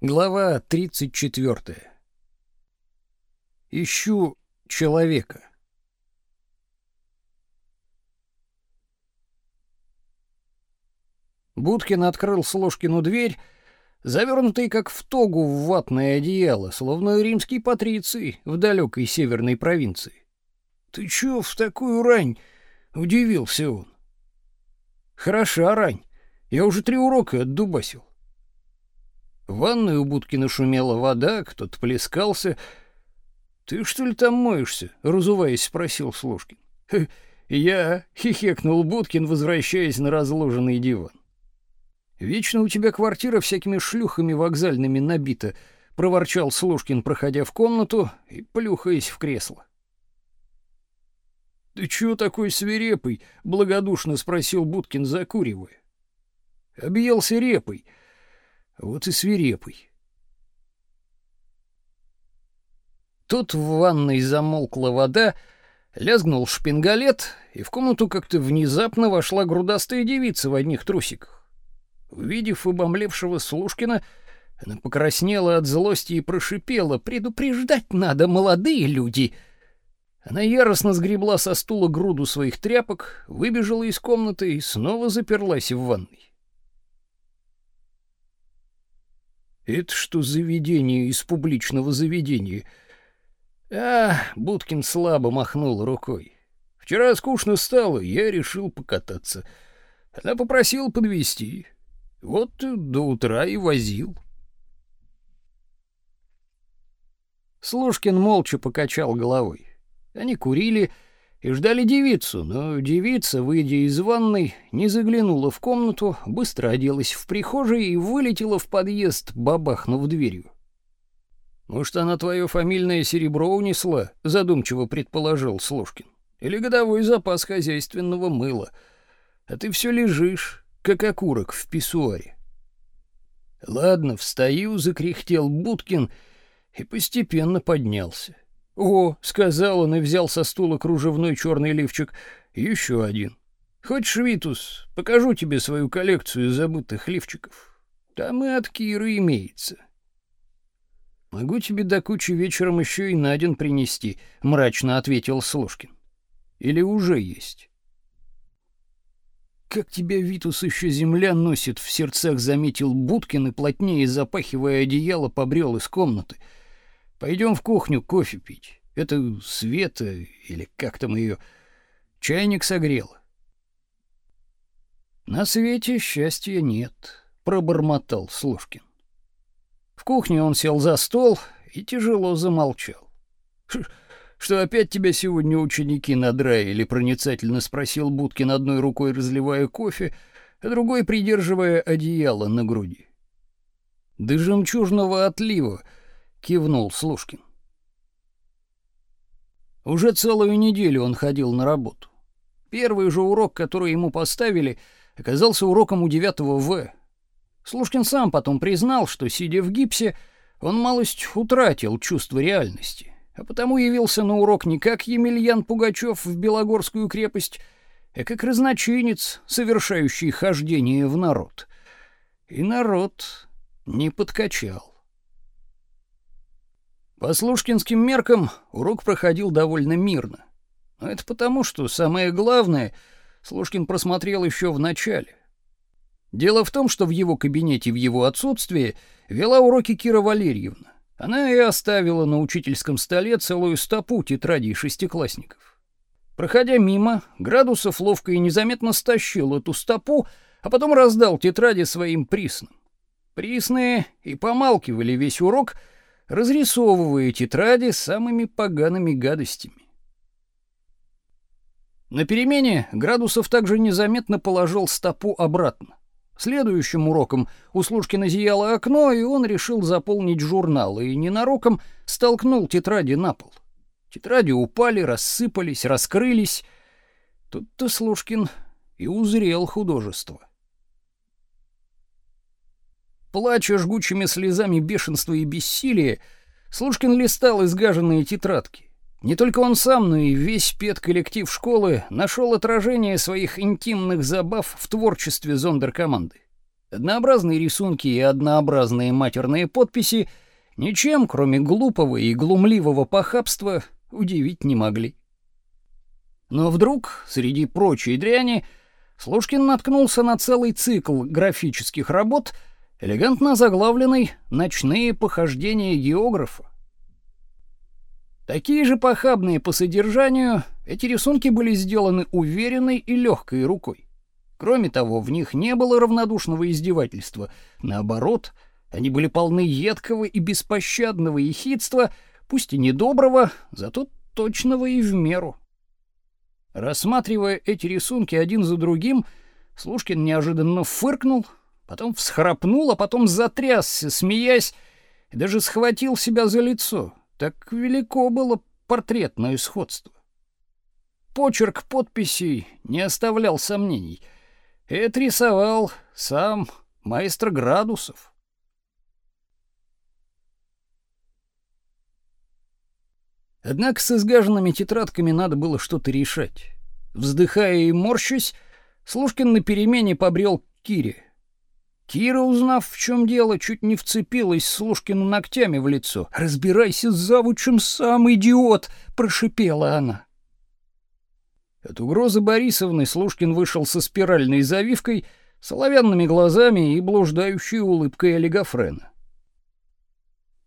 Глава 34. Ищу человека. Будкин открыл Сложкину дверь, завернутый как в тогу в ватное одеяло, словно римский патриций в далекой северной провинции. «Ты чё в такую рань?» — удивился он. «Хороша рань. Я уже три урока отдубасил. В ванной у Будкина шумела вода, кто-то плескался. «Ты что ли там моешься?» — разуваясь, спросил Слушкин. «Я...» — хихекнул Будкин, возвращаясь на разложенный диван. «Вечно у тебя квартира всякими шлюхами вокзальными набита», — проворчал Слушкин, проходя в комнату и плюхаясь в кресло. «Ты чего такой свирепый?» — благодушно спросил Будкин, закуривая. «Объелся репой», вот и свирепый. Тут в ванной замолкла вода, лязгнул шпингалет, и в комнату как-то внезапно вошла грудастая девица в одних трусиках. Увидев обомлевшего Слушкина, она покраснела от злости и прошипела: "Предупреждать надо, молодые люди!" Она яростно сгребла со стула груду своих тряпок, выбежала из комнаты и снова заперлась в ванной. Это что заведение из публичного заведения? А, Будкин слабо махнул рукой. Вчера скучно стало, я решил покататься. Она попросила подвезти. Вот до утра и возил. Слушкин молча покачал головой. Они курили, и ждали девицу, но девица, выйдя из ванной, не заглянула в комнату, быстро оделась в прихожей и вылетела в подъезд, бабахнув дверью. «Может, она твое фамильное серебро унесла?» — задумчиво предположил Слушкин. «Или годовой запас хозяйственного мыла. А ты все лежишь, как окурок в писсуаре». «Ладно, встаю», — закряхтел Будкин и постепенно поднялся. «О», — сказал он и взял со стула кружевной черный лифчик. «Еще один. Хочешь, Витус, покажу тебе свою коллекцию забытых лифчиков. Там и от Киры имеется». «Могу тебе до кучи вечером еще и на день принести», — мрачно ответил Слушкин. «Или уже есть?» «Как тебя, Витус, еще земля носит?» — в сердцах заметил Будкин и, плотнее запахивая одеяло, побрел из комнаты — Пойдем в кухню кофе пить. Это Света, или как там ее, чайник согрела. На свете счастья нет, пробормотал Слушкин. В кухне он сел за стол и тяжело замолчал. Что опять тебя сегодня ученики надраили, проницательно спросил Будкин одной рукой разливая кофе, а другой придерживая одеяло на груди. Да жемчужного отлива кивнул Слушкин. Уже целую неделю он ходил на работу. Первый же урок, который ему поставили, оказался уроком у девятого В. Слушкин сам потом признал, что сидя в гипсе, он малость утратил чувство реальности, а потому явился на урок не как Емельян Пугачев в Белогорскую крепость, а как разночинец, совершающий хождение в народ. И народ не подкачал. По слушкинским меркам урок проходил довольно мирно. Но это потому, что самое главное Слушкин просмотрел еще в начале. Дело в том, что в его кабинете в его отсутствие вела уроки Кира Валерьевна. Она и оставила на учительском столе целую стопу тетрадей шестиклассников. Проходя мимо, Градусов ловко и незаметно стащил эту стопу, а потом раздал тетради своим присным. Присные и помалкивали весь урок — разрисовывая тетради самыми погаными гадостями. На перемене Градусов также незаметно положил стопу обратно. Следующим уроком у Слушкина зияло окно, и он решил заполнить журнал, и ненароком столкнул тетради на пол. Тетради упали, рассыпались, раскрылись. Тут-то Слушкин и узрел художество. Плача жгучими слезами бешенства и бессилия, Слушкин листал изгаженные тетрадки. Не только он сам, но и весь педколлектив школы нашел отражение своих интимных забав в творчестве зондеркоманды. Однообразные рисунки и однообразные матерные подписи ничем, кроме глупого и глумливого похабства, удивить не могли. Но вдруг, среди прочей дряни, Слушкин наткнулся на целый цикл графических работ, элегантно заглавленный «Ночные похождения географа». Такие же похабные по содержанию, эти рисунки были сделаны уверенной и легкой рукой. Кроме того, в них не было равнодушного издевательства. Наоборот, они были полны едкого и беспощадного ехидства, пусть и недоброго, зато точного и в меру. Рассматривая эти рисунки один за другим, Слушкин неожиданно фыркнул, потом всхрапнул, а потом затрясся, смеясь, и даже схватил себя за лицо. Так велико было портретное сходство. Почерк подписей не оставлял сомнений — это рисовал сам маэстро Градусов. Однако с изгаженными тетрадками надо было что-то решать. Вздыхая и морщась, Слушкин на перемене побрел к Кире. Кира, узнав, в чем дело, чуть не вцепилась Слушкину ногтями в лицо. «Разбирайся с завучем, сам идиот!» — прошипела она. От угрозы Борисовны Слушкин вышел со спиральной завивкой, соловянными глазами и блуждающей улыбкой олигофрена.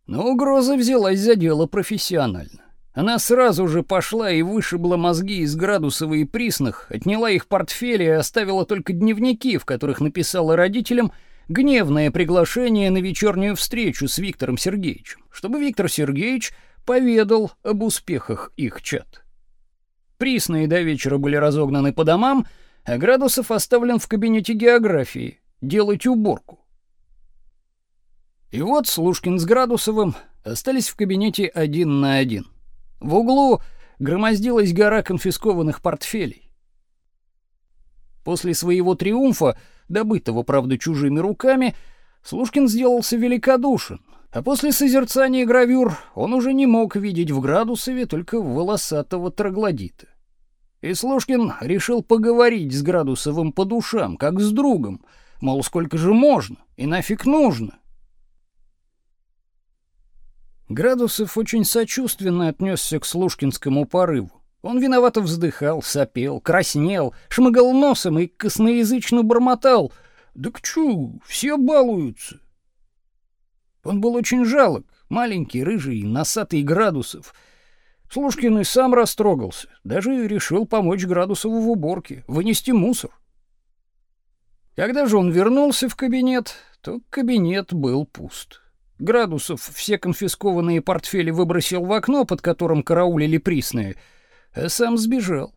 Но угроза взялась за дело профессионально. Она сразу же пошла и вышибла мозги из Градусова и Присных, отняла их портфели и оставила только дневники, в которых написала родителям гневное приглашение на вечернюю встречу с Виктором Сергеевичем, чтобы Виктор Сергеевич поведал об успехах их чат. Присные до вечера были разогнаны по домам, а Градусов оставлен в кабинете географии делать уборку. И вот Слушкин с Градусовым остались в кабинете один на один. В углу громоздилась гора конфискованных портфелей. После своего триумфа, добытого, правда, чужими руками, Слушкин сделался великодушен, а после созерцания гравюр он уже не мог видеть в Градусове только волосатого троглодита. И Слушкин решил поговорить с Градусовым по душам, как с другом, мол, сколько же можно и нафиг нужно. Градусов очень сочувственно отнесся к слушкинскому порыву. Он виновато вздыхал, сопел, краснел, шмыгал носом и косноязычно бормотал. «Да к чу, все балуются!» Он был очень жалок, маленький, рыжий, носатый Градусов — Слушкин и сам растрогался, даже решил помочь Градусову в уборке, вынести мусор. Когда же он вернулся в кабинет, то кабинет был пуст. Градусов все конфискованные портфели выбросил в окно, под которым караулили присные, а сам сбежал.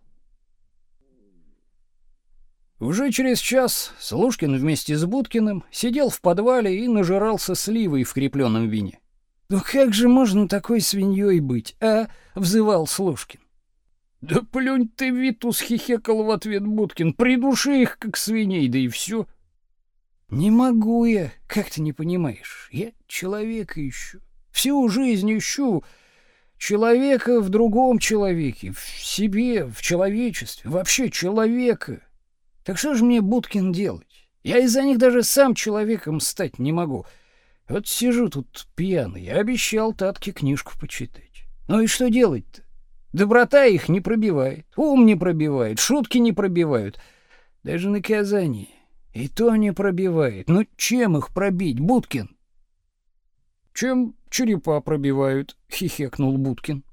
Уже через час Слушкин вместе с Будкиным сидел в подвале и нажирался сливой в крепленном вине. «Ну как же можно такой свиньей быть, а?» — взывал Слушкин. «Да плюнь ты, Витус!» — хихекал в ответ Будкин. «Придуши их, как свиней, да и все!» «Не могу я, как ты не понимаешь? Я человека ищу. Всю жизнь ищу. Человека в другом человеке, в себе, в человечестве, вообще человека. Так что же мне, Будкин, делать? Я из-за них даже сам человеком стать не могу». Вот сижу тут пьяный, обещал Татке книжку почитать. Ну и что делать-то? Доброта их не пробивает, ум не пробивает, шутки не пробивают, даже наказание. И то не пробивает. Ну чем их пробить, Будкин? Чем черепа пробивают, хихикнул Будкин.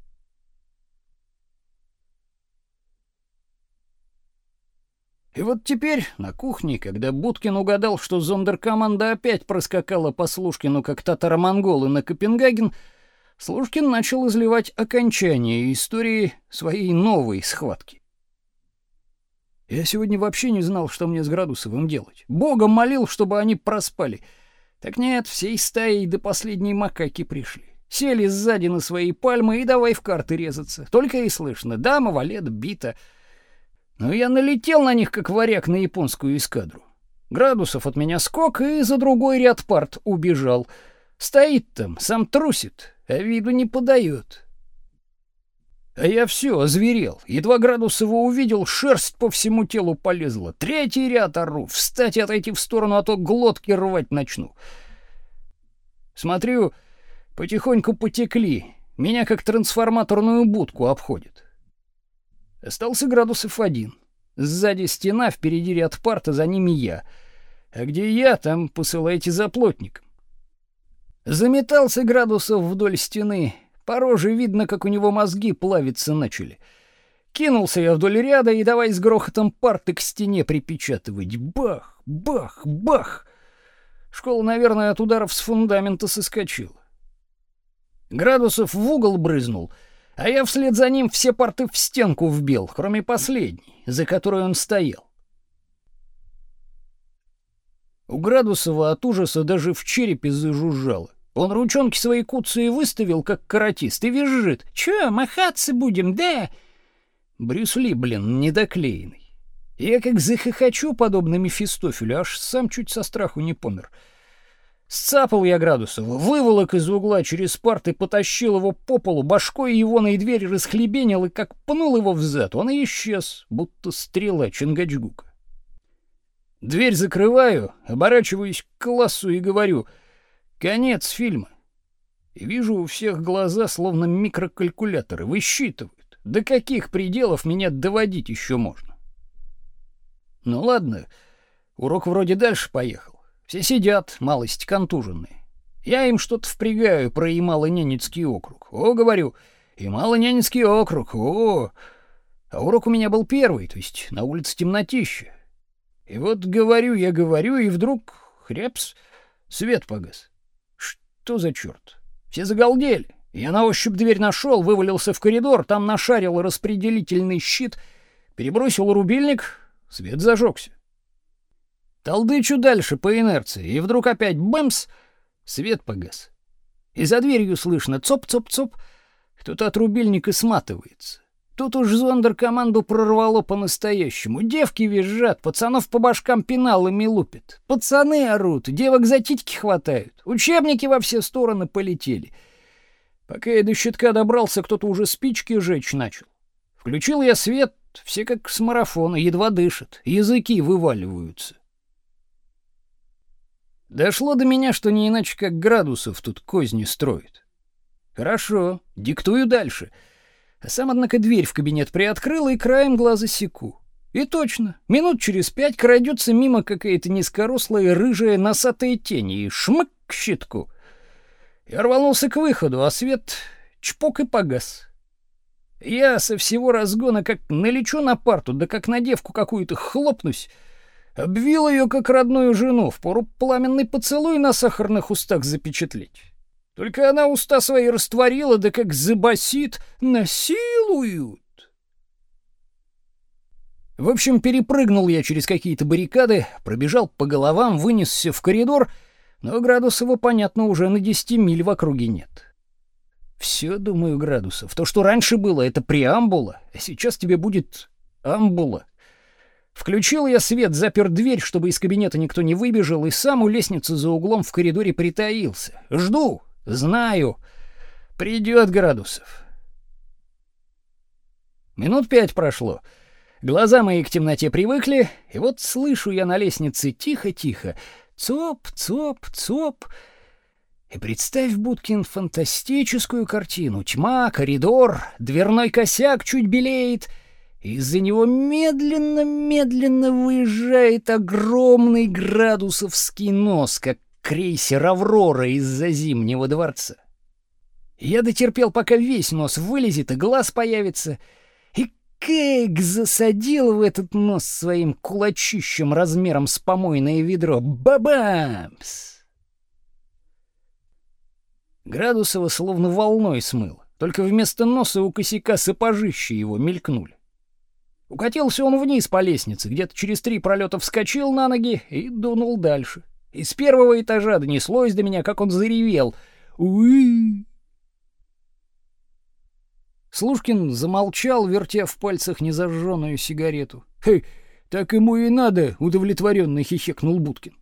И вот теперь на кухне, когда Будкин угадал, что зондеркоманда опять проскакала по Слушкину, как татаро-монголы на Копенгаген, Слушкин начал изливать окончание истории своей новой схватки. Я сегодня вообще не знал, что мне с Градусовым делать. Бога молил, чтобы они проспали. Так нет, всей стаей до последней макаки пришли. Сели сзади на свои пальмы и давай в карты резаться. Только и слышно: дама, валет, бита — но я налетел на них, как варяг на японскую эскадру. Градусов от меня скок и за другой ряд парт убежал. Стоит там, сам трусит, а виду не подает. А я все озверел. Едва Градусова увидел, шерсть по всему телу полезла. Третий ряд ору. Встать и отойти в сторону, а то глотки рвать начну. Смотрю, потихоньку потекли. Меня как трансформаторную будку обходит. Остался Градусов один. Сзади стена, впереди ряд парта, за ними я. А где я, там посылайте за плотником. Заметался Градусов вдоль стены, по роже видно, как у него мозги плавиться начали. Кинулся я вдоль ряда и давай с грохотом парты к стене припечатывать. Бах, бах, бах. Школа, наверное, от ударов с фундамента соскочила. Градусов в угол брызнул, а я вслед за ним все парты в стенку вбил, кроме последней, за которой он стоял. У Градусова от ужаса даже в черепе зажужжало. Он ручонки свои куцые выставил, как каратист, и визжит. «Чё, махаться будем, да?» Брюс Ли, блин, недоклеенный. Я как захохочу, подобно Мефистофелю, аж сам чуть со страху не помер. Сцапал я Градусова, выволок из угла через парты, потащил его по полу, башкой его на дверь расхлебенил и как пнул его взад, он и исчез, будто стрела Чингачгука. Дверь закрываю, оборачиваюсь к классу и говорю — Конец фильма. И вижу у всех глаза словно микрокалькуляторы высчитывают, до каких пределов меня доводить еще можно. Ну ладно, урок вроде дальше поехал. Все сидят, малость контуженные. Я им что-то впрягаю про Ямало-Ненецкий округ. О, говорю, Ямало-Ненецкий округ, о! А урок у меня был первый, то есть на улице темнотища. И вот говорю я, говорю, и вдруг хрепс, свет погас. Что за черт? Все загалдели. Я на ощупь дверь нашел, вывалился в коридор, там нашарил распределительный щит, перебросил рубильник, свет зажегся. Толдычу дальше по инерции, и вдруг опять бэмс, свет погас. И за дверью слышно цоп-цоп-цоп, кто-то от рубильника сматывается. Тут уж зондер команду прорвало по-настоящему. Девки визжат, пацанов по башкам пеналами лупят. Пацаны орут, девок за титьки хватают. Учебники во все стороны полетели. Пока я до щитка добрался, кто-то уже спички жечь начал. Включил я свет, все как с марафона, едва дышат, языки вываливаются. Дошло до меня, что не иначе как градусов тут козни строит. Хорошо, диктую дальше — сам, однако, дверь в кабинет приоткрыл и краем глаза секу. И точно, минут через пять крадется мимо какая-то низкорослая рыжая носатая тень и шмык к щитку. Я рванулся к выходу, а свет чпок и погас. Я со всего разгона как налечу на парту, да как на девку какую-то хлопнусь, обвил ее как родную жену, в пору пламенный поцелуй на сахарных устах запечатлеть. Только она уста свои растворила, да как забасит, насилуют. В общем, перепрыгнул я через какие-то баррикады, пробежал по головам, вынесся в коридор, но Градусова, понятно, уже на десяти миль в округе нет. Все, думаю, Градусов, то, что раньше было, это преамбула, а сейчас тебе будет амбула. Включил я свет, запер дверь, чтобы из кабинета никто не выбежал, и сам у лестницы за углом в коридоре притаился. Жду, Знаю. Придет градусов. Минут пять прошло. Глаза мои к темноте привыкли, и вот слышу я на лестнице тихо-тихо цоп, цоп, цоп. И представь, Будкин, фантастическую картину. Тьма, коридор, дверной косяк чуть белеет. Из-за него медленно-медленно выезжает огромный градусовский нос, как крейсер «Аврора» из-за Зимнего дворца. Я дотерпел, пока весь нос вылезет и глаз появится, и как засадил в этот нос своим кулачищем размером с помойное ведро. Бабамс! Градусова словно волной смыл, только вместо носа у косяка сапожища его мелькнули. Укатился он вниз по лестнице, где-то через три пролета вскочил на ноги и дунул дальше. Из первого этажа донеслось до меня, как он заревел. Уи! Слушкин замолчал, вертя в пальцах незажженную сигарету. «Хей, так ему и надо!» — удовлетворенно хихикнул Будкин.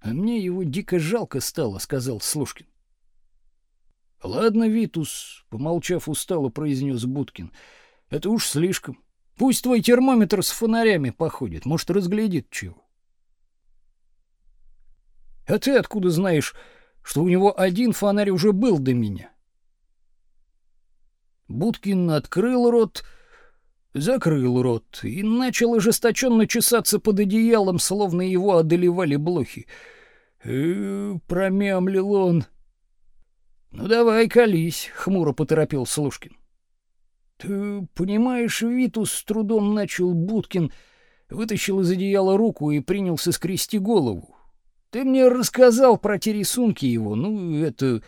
«А мне его дико жалко стало», — сказал Слушкин. Ладно, Витус, помолчав устало, произнес Будкин. Это уж слишком. Пусть твой термометр с фонарями походит, может, разглядит чего. А ты откуда знаешь, что у него один фонарь уже был до меня? Будкин открыл рот, закрыл рот и начал ожесточенно чесаться под одеялом, словно его одолевали блохи. «Э, — промямлил он. — Ну давай, колись, — хмуро поторопил Слушкин. — Ты понимаешь, Витус с трудом начал Будкин, вытащил из одеяла руку и принялся скрести голову. Ты мне рассказал про те рисунки его, ну, это...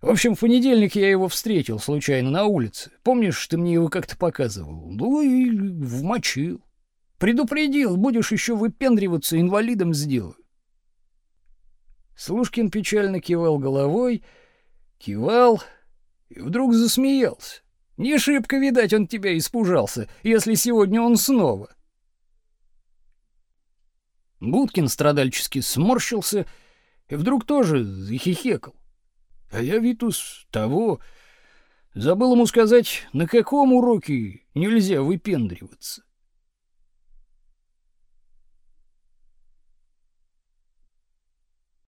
В общем, в понедельник я его встретил случайно на улице. Помнишь, ты мне его как-то показывал? Ну и вмочил. Предупредил, будешь еще выпендриваться, инвалидом сделаю. Слушкин печально кивал головой, кивал и вдруг засмеялся. Не шибко, видать, он тебя испужался, если сегодня он снова. Будкин страдальчески сморщился и вдруг тоже захихекал. А я, Витус, того... Забыл ему сказать, на каком уроке нельзя выпендриваться.